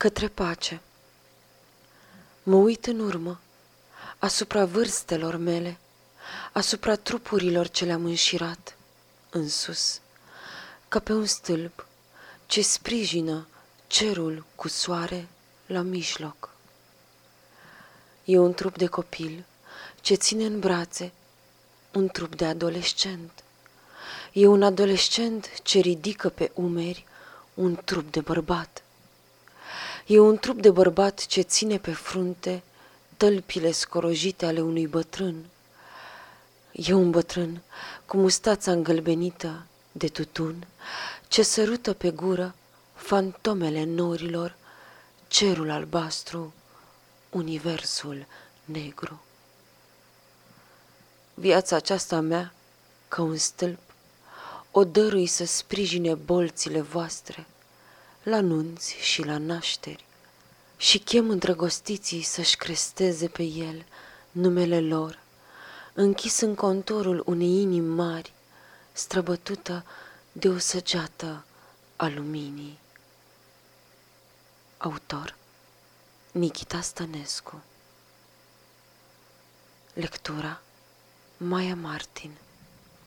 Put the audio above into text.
Către pace Mă uit în urmă, asupra vârstelor mele, asupra trupurilor ce le-am înșirat, în sus, ca pe un stâlp ce sprijină cerul cu soare la mijloc. E un trup de copil ce ține în brațe un trup de adolescent. E un adolescent ce ridică pe umeri un trup de bărbat. E un trup de bărbat ce ține pe frunte tălpile scorojite ale unui bătrân. E un bătrân cu mustața îngălbenită de tutun, ce sărută pe gură fantomele norilor, cerul albastru, universul negru. Viața aceasta mea, ca un stâlp, o dărui să sprijine bolțile voastre, la nunți și la nașteri, și chem îndrăgostiții să-și cresteze pe el numele lor, închis în contorul unei inimi mari, străbătută de o săgeată a luminii. Autor Nikita Stănescu Lectura Maya Martin